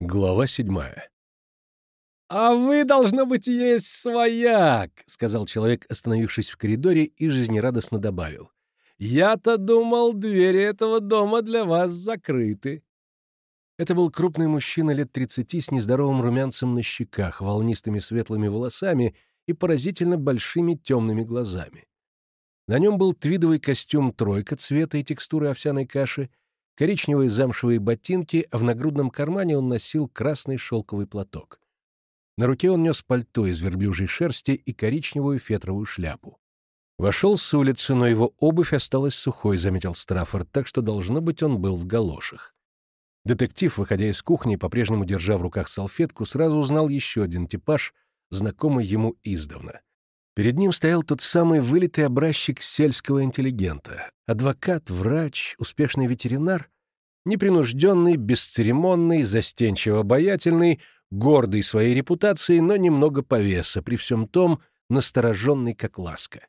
Глава седьмая. «А вы, должно быть, есть свояк», — сказал человек, остановившись в коридоре, и жизнерадостно добавил. «Я-то думал, двери этого дома для вас закрыты». Это был крупный мужчина лет тридцати с нездоровым румянцем на щеках, волнистыми светлыми волосами и поразительно большими темными глазами. На нем был твидовый костюм тройка цвета и текстуры овсяной каши, коричневые замшевые ботинки, а в нагрудном кармане он носил красный шелковый платок. На руке он нес пальто из верблюжьей шерсти и коричневую фетровую шляпу. Вошел с улицы, но его обувь осталась сухой, заметил Страффорд, так что, должно быть, он был в галошах. Детектив, выходя из кухни, по-прежнему держа в руках салфетку, сразу узнал еще один типаж, знакомый ему издавна. Перед ним стоял тот самый вылитый образчик сельского интеллигента. Адвокат, врач, успешный ветеринар, непринужденный, бесцеремонный, застенчиво обаятельный, гордый своей репутацией, но немного повеса, при всем том настороженный, как ласка.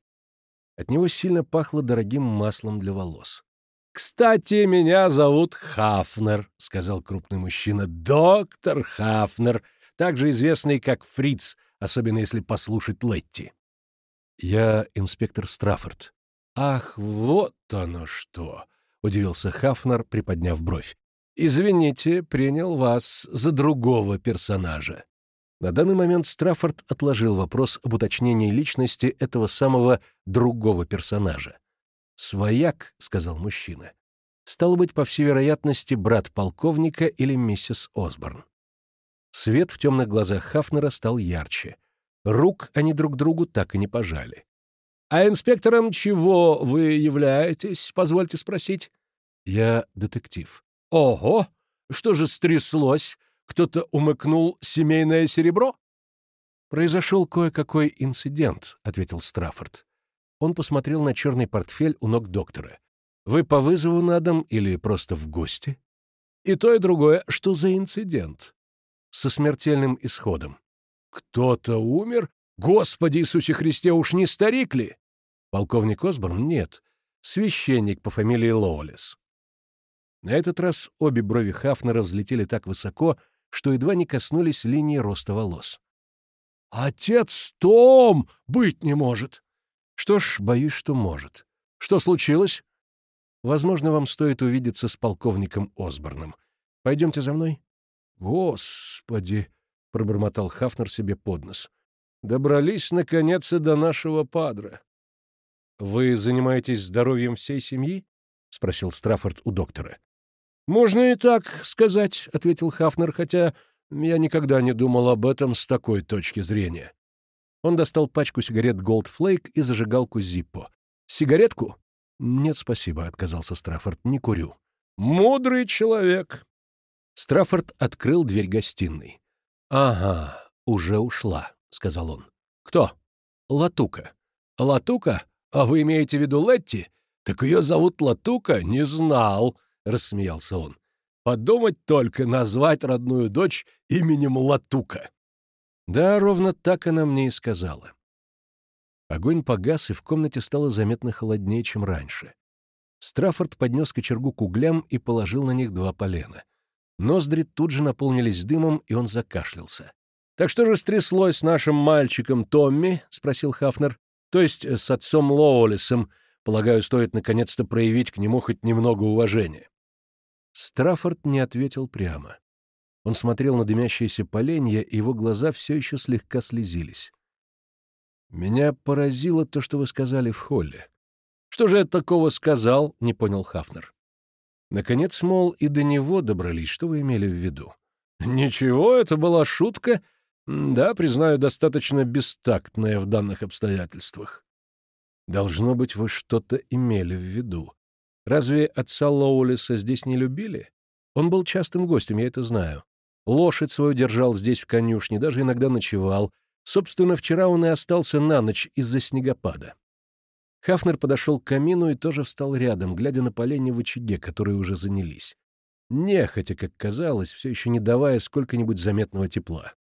От него сильно пахло дорогим маслом для волос. «Кстати, меня зовут Хафнер», — сказал крупный мужчина. «Доктор Хафнер, также известный как Фриц, особенно если послушать Летти». «Я инспектор Страффорд». «Ах, вот оно что!» — удивился Хафнер, приподняв бровь. «Извините, принял вас за другого персонажа». На данный момент Страффорд отложил вопрос об уточнении личности этого самого другого персонажа. «Свояк», — сказал мужчина. «Стало быть, по всей вероятности, брат полковника или миссис Осборн». Свет в темных глазах Хафнера стал ярче. Рук они друг другу так и не пожали. «А инспектором чего вы являетесь, позвольте спросить?» «Я детектив». «Ого! Что же стряслось? Кто-то умыкнул семейное серебро?» «Произошел кое-какой инцидент», — ответил Страффорд. Он посмотрел на черный портфель у ног доктора. «Вы по вызову на дом или просто в гости?» «И то, и другое. Что за инцидент?» «Со смертельным исходом». «Кто-то умер? Господи Иисусе Христе, уж не старик ли?» «Полковник Осборн? Нет. Священник по фамилии Лоулес». На этот раз обе брови Хафнера взлетели так высоко, что едва не коснулись линии роста волос. «Отец Том! Быть не может!» «Что ж, боюсь, что может. Что случилось?» «Возможно, вам стоит увидеться с полковником Осборном. Пойдемте за мной?» «Господи!» — пробормотал Хафнер себе под нос. «Добрались, наконец, до нашего падра». «Вы занимаетесь здоровьем всей семьи?» — спросил Страффорд у доктора. «Можно и так сказать», — ответил Хафнер, хотя я никогда не думал об этом с такой точки зрения. Он достал пачку сигарет Gold Flake и зажигалку Зиппо. «Сигаретку?» «Нет, спасибо», — отказался Страффорд, — «не курю». «Мудрый человек». Страффорд открыл дверь гостиной. «Ага, уже ушла», — сказал он. «Кто?» «Латука». «Латука? А вы имеете в виду Летти? Так ее зовут Латука? Не знал», — рассмеялся он. «Подумать только, назвать родную дочь именем Латука». Да, ровно так она мне и сказала. Огонь погас, и в комнате стало заметно холоднее, чем раньше. Страффорд поднес кочергу к углям и положил на них два полена. Ноздри тут же наполнились дымом, и он закашлялся. «Так что же стряслось с нашим мальчиком Томми?» — спросил Хафнер. «То есть э, с отцом Лоулисом. Полагаю, стоит наконец-то проявить к нему хоть немного уважения». Страффорд не ответил прямо. Он смотрел на дымящиеся поленья, и его глаза все еще слегка слезились. «Меня поразило то, что вы сказали в холле». «Что же я такого сказал?» — не понял Хафнер. Наконец, мол, и до него добрались. Что вы имели в виду? Ничего, это была шутка. Да, признаю, достаточно бестактная в данных обстоятельствах. Должно быть, вы что-то имели в виду. Разве отца Лоулиса здесь не любили? Он был частым гостем, я это знаю. Лошадь свою держал здесь в конюшне, даже иногда ночевал. Собственно, вчера он и остался на ночь из-за снегопада. Хафнер подошел к камину и тоже встал рядом, глядя на поленья в очаге, которые уже занялись. Нехотя, как казалось, все еще не давая сколько-нибудь заметного тепла.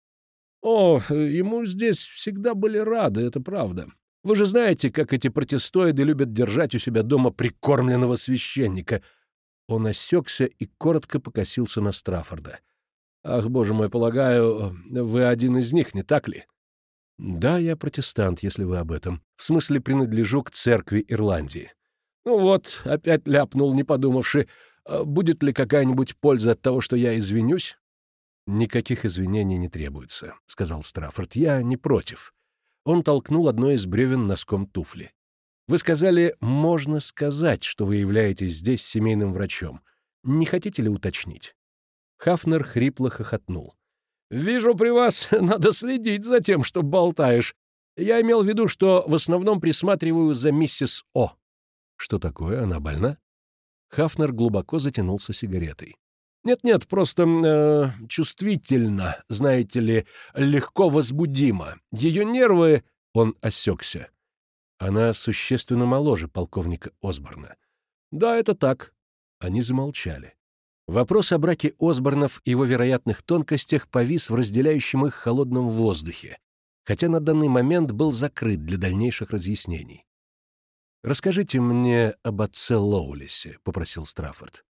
«О, ему здесь всегда были рады, это правда. Вы же знаете, как эти протестоиды любят держать у себя дома прикормленного священника». Он осекся и коротко покосился на Страффорда. Ах, боже мой, полагаю, вы один из них, не так ли? Да, я протестант, если вы об этом. В смысле, принадлежу к церкви Ирландии. Ну вот, опять ляпнул, не подумавши. А будет ли какая-нибудь польза от того, что я извинюсь? Никаких извинений не требуется, сказал Страффорд. Я не против. Он толкнул одно из бревен носком туфли. Вы сказали, можно сказать, что вы являетесь здесь семейным врачом. Не хотите ли уточнить? Хафнер хрипло хохотнул. «Вижу, при вас надо следить за тем, что болтаешь. Я имел в виду, что в основном присматриваю за миссис О». «Что такое? Она больна?» Хафнер глубоко затянулся сигаретой. «Нет-нет, просто э, чувствительно, знаете ли, легко возбудимо. Ее нервы...» Он осекся. «Она существенно моложе полковника Осборна». «Да, это так». Они замолчали. Вопрос о браке Осборнов и его вероятных тонкостях повис в разделяющем их холодном воздухе, хотя на данный момент был закрыт для дальнейших разъяснений. «Расскажите мне об отце Лоулисе», — попросил Страффорд.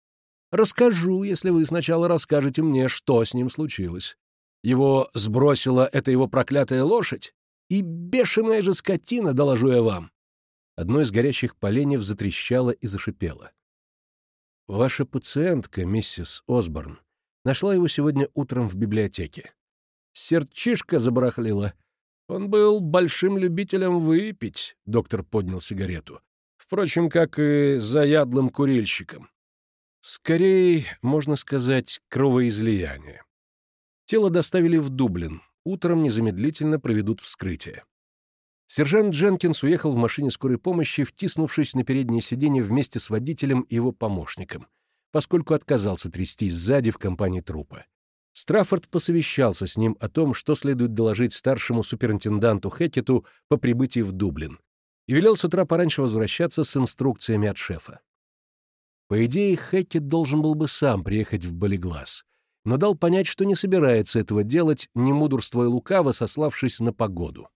«Расскажу, если вы сначала расскажете мне, что с ним случилось. Его сбросила эта его проклятая лошадь? И бешеная же скотина, доложу я вам!» Одно из горящих поленьев затрещало и зашипело. Ваша пациентка, миссис Осборн, нашла его сегодня утром в библиотеке. Сердчишка забарахлила. Он был большим любителем выпить, доктор поднял сигарету. Впрочем, как и заядлым курильщиком. Скорее, можно сказать, кровоизлияние. Тело доставили в Дублин. Утром незамедлительно проведут вскрытие. Сержант Дженкинс уехал в машине скорой помощи, втиснувшись на переднее сиденье вместе с водителем и его помощником, поскольку отказался трястись сзади в компании трупа. Страффорд посовещался с ним о том, что следует доложить старшему суперинтенданту Хекету по прибытии в Дублин, и велел с утра пораньше возвращаться с инструкциями от шефа. По идее, Хекет должен был бы сам приехать в Болиглаз, но дал понять, что не собирается этого делать, не мудрствуя лукаво, сославшись на погоду.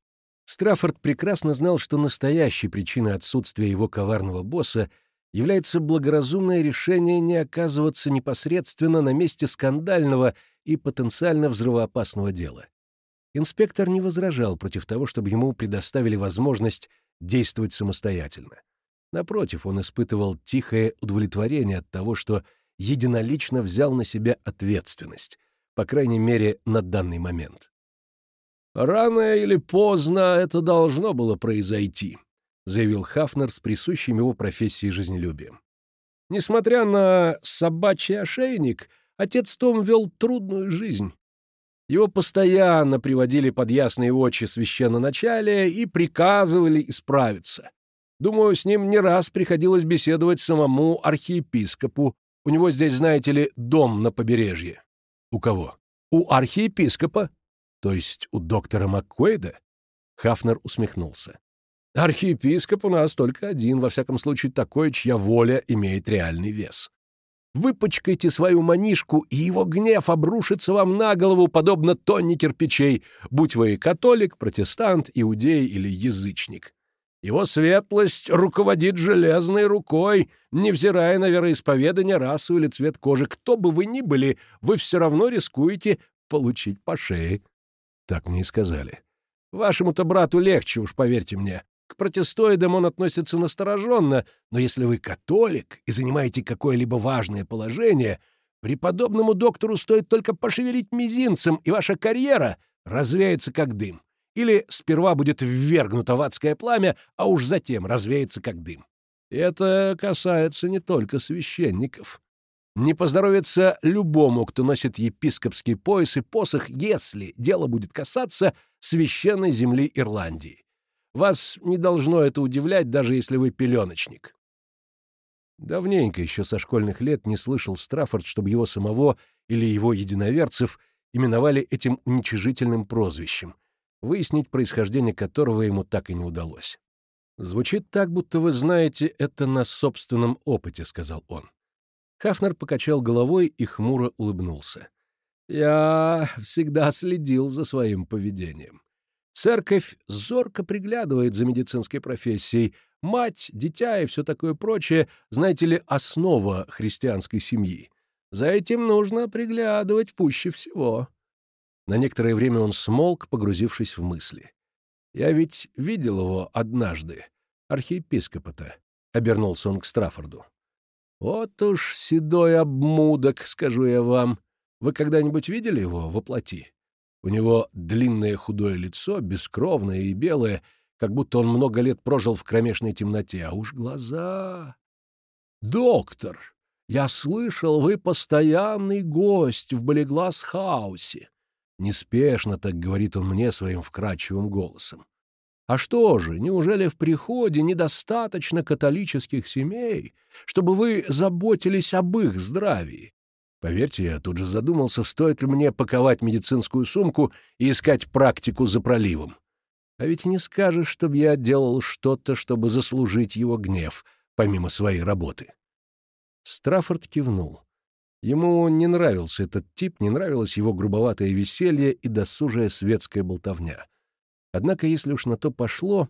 Страффорд прекрасно знал, что настоящей причиной отсутствия его коварного босса является благоразумное решение не оказываться непосредственно на месте скандального и потенциально взрывоопасного дела. Инспектор не возражал против того, чтобы ему предоставили возможность действовать самостоятельно. Напротив, он испытывал тихое удовлетворение от того, что единолично взял на себя ответственность, по крайней мере, на данный момент. «Рано или поздно это должно было произойти», — заявил Хафнер с присущим его профессией жизнелюбием. Несмотря на собачий ошейник, отец Том вел трудную жизнь. Его постоянно приводили под ясные очи священноначалия и приказывали исправиться. Думаю, с ним не раз приходилось беседовать самому архиепископу. У него здесь, знаете ли, дом на побережье. У кого? У архиепископа. То есть у доктора Маккуэйда? Хафнер усмехнулся. Архиепископ у нас только один, во всяком случае такой, чья воля имеет реальный вес. Выпачкайте свою манишку, и его гнев обрушится вам на голову, подобно тонне кирпичей, будь вы католик, протестант, иудей или язычник. Его светлость руководит железной рукой, невзирая на вероисповедание, расу или цвет кожи. Кто бы вы ни были, вы все равно рискуете получить по шее. Так мне и сказали. Вашему-то брату легче, уж поверьте мне. К протестоидам он относится настороженно, но если вы католик и занимаете какое-либо важное положение, преподобному доктору стоит только пошевелить мизинцем, и ваша карьера развеется как дым. Или сперва будет ввергнуто в адское пламя, а уж затем развеется как дым. И это касается не только священников. Не поздоровится любому, кто носит епископский пояс и посох, если дело будет касаться священной земли Ирландии. Вас не должно это удивлять, даже если вы пеленочник. Давненько еще со школьных лет не слышал Страффорд, чтобы его самого или его единоверцев именовали этим уничижительным прозвищем, выяснить происхождение которого ему так и не удалось. «Звучит так, будто вы знаете это на собственном опыте», — сказал он. Хафнер покачал головой и хмуро улыбнулся. «Я всегда следил за своим поведением. Церковь зорко приглядывает за медицинской профессией. Мать, дитя и все такое прочее, знаете ли, основа христианской семьи. За этим нужно приглядывать пуще всего». На некоторое время он смолк, погрузившись в мысли. «Я ведь видел его однажды, архиепископа-то», — обернулся он к Страффорду. «Вот уж седой обмудок, скажу я вам. Вы когда-нибудь видели его воплоти? У него длинное худое лицо, бескровное и белое, как будто он много лет прожил в кромешной темноте, а уж глаза... «Доктор, я слышал, вы постоянный гость в Болеглас-хаусе». Неспешно так говорит он мне своим вкрадчивым голосом. А что же, неужели в приходе недостаточно католических семей, чтобы вы заботились об их здравии? Поверьте, я тут же задумался, стоит ли мне паковать медицинскую сумку и искать практику за проливом. А ведь не скажешь, чтобы я делал что-то, чтобы заслужить его гнев, помимо своей работы. Страффорд кивнул. Ему не нравился этот тип, не нравилось его грубоватое веселье и досужая светская болтовня. Однако, если уж на то пошло,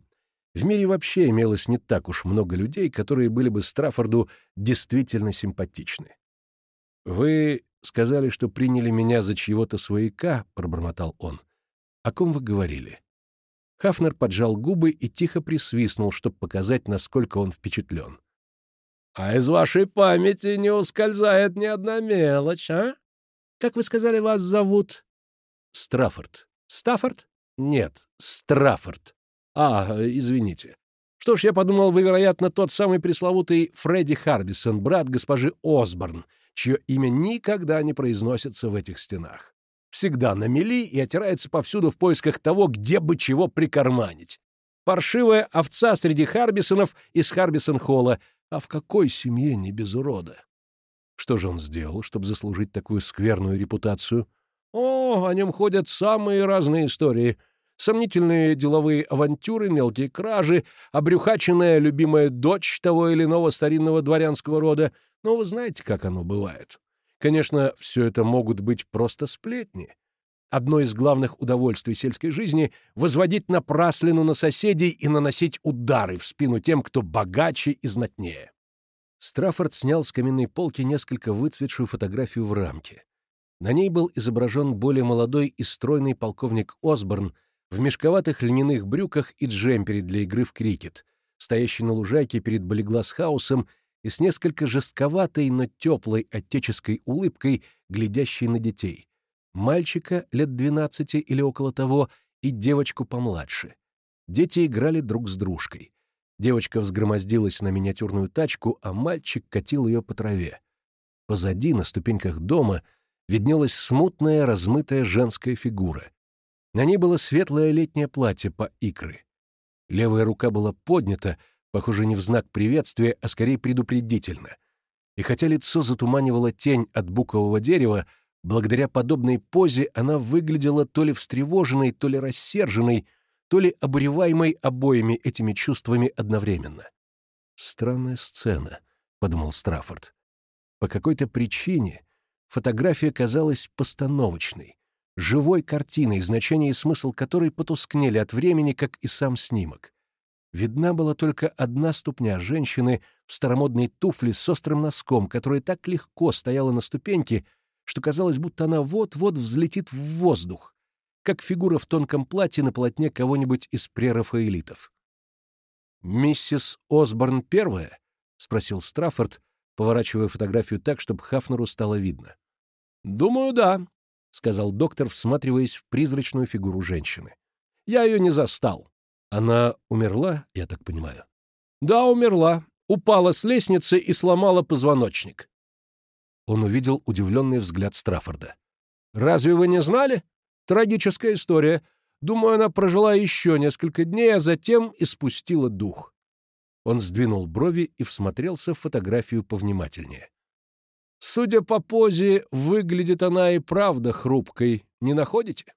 в мире вообще имелось не так уж много людей, которые были бы Страффорду действительно симпатичны. «Вы сказали, что приняли меня за чьего-то свояка», — пробормотал он. «О ком вы говорили?» Хафнер поджал губы и тихо присвистнул, чтобы показать, насколько он впечатлен. «А из вашей памяти не ускользает ни одна мелочь, а? Как вы сказали, вас зовут?» «Страффорд». «Стаффорд?» «Нет, Страффорд». «А, извините. Что ж, я подумал, вы, вероятно, тот самый пресловутый Фредди Харбисон, брат госпожи Осборн, чье имя никогда не произносится в этих стенах. Всегда на мели и отирается повсюду в поисках того, где бы чего прикарманить. Паршивая овца среди Харбисонов из Харбисон-холла. А в какой семье не без урода? Что же он сделал, чтобы заслужить такую скверную репутацию? О, о нем ходят самые разные истории. Сомнительные деловые авантюры, мелкие кражи, обрюхаченная любимая дочь того или иного старинного дворянского рода — но вы знаете, как оно бывает. Конечно, все это могут быть просто сплетни. Одно из главных удовольствий сельской жизни — возводить напраслину на соседей и наносить удары в спину тем, кто богаче и знатнее. Страффорд снял с каменной полки несколько выцветшую фотографию в рамке. На ней был изображен более молодой и стройный полковник Осборн в мешковатых льняных брюках и джемпере для игры в крикет, стоящий на лужайке перед Болеглас-хаусом и с несколько жестковатой, но теплой отеческой улыбкой, глядящей на детей. Мальчика лет двенадцати или около того и девочку помладше. Дети играли друг с дружкой. Девочка взгромоздилась на миниатюрную тачку, а мальчик катил ее по траве. Позади, на ступеньках дома, виднелась смутная, размытая женская фигура. На ней было светлое летнее платье по икры. Левая рука была поднята, похоже, не в знак приветствия, а скорее предупредительно. И хотя лицо затуманивало тень от букового дерева, благодаря подобной позе она выглядела то ли встревоженной, то ли рассерженной, то ли обуреваемой обоими этими чувствами одновременно. «Странная сцена», — подумал Страффорд. По какой-то причине фотография казалась постановочной, живой картиной, значение и смысл которой потускнели от времени, как и сам снимок. Видна была только одна ступня женщины в старомодной туфле с острым носком, которая так легко стояла на ступеньке, что казалось, будто она вот-вот взлетит в воздух, как фигура в тонком платье на полотне кого-нибудь из прерафаэлитов. «Миссис Осборн первая?» — спросил Страффорд, поворачивая фотографию так, чтобы Хафнеру стало видно. «Думаю, да», — сказал доктор, всматриваясь в призрачную фигуру женщины. «Я ее не застал. Она умерла, я так понимаю? Да, умерла. Упала с лестницы и сломала позвоночник. Он увидел удивленный взгляд Страффорда. «Разве вы не знали? Трагическая история. Думаю, она прожила еще несколько дней, а затем испустила дух». Он сдвинул брови и всмотрелся в фотографию повнимательнее. «Судя по позе, выглядит она и правда хрупкой, не находите?»